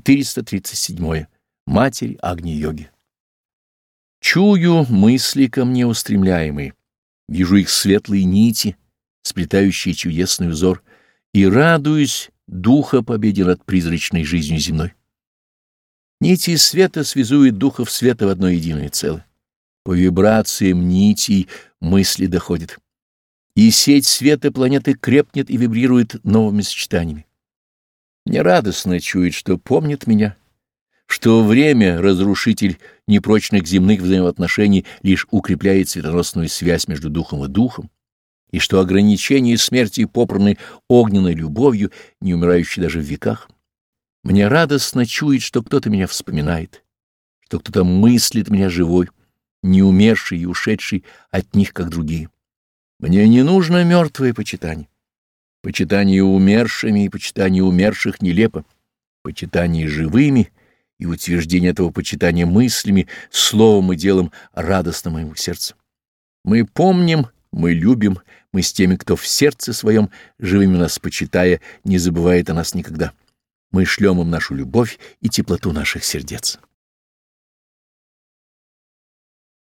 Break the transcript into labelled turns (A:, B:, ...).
A: 437. Матерь Агни-йоги. Чую мысли ко мне устремляемые, вижу их светлые нити, сплетающие чудесный узор, и радуюсь духа победе над призрачной жизнью земной. Нити света связуют духов света в одно единое целое. По вибрациям нитей мысли доходят. И сеть света планеты крепнет и вибрирует новыми сочетаниями. Мне радостно чует, что помнит меня, что время, разрушитель непрочных земных взаимоотношений, лишь укрепляет светоносную связь между духом и духом, и что ограничение смерти попраны огненной любовью, не умирающей даже в веках. Мне радостно чует, что кто-то меня вспоминает, что кто-то мыслит меня живой, не умерший и ушедший от них, как другие. Мне не нужно мертвое почитание. Почитание умершими и почитание умерших нелепо. Почитание живыми и утверждение этого почитания мыслями, словом и делом радостно моему сердцу. Мы помним, мы любим, мы с теми, кто в сердце своем, живыми нас почитая, не забывает о нас никогда. Мы шлем им нашу любовь и теплоту наших сердец.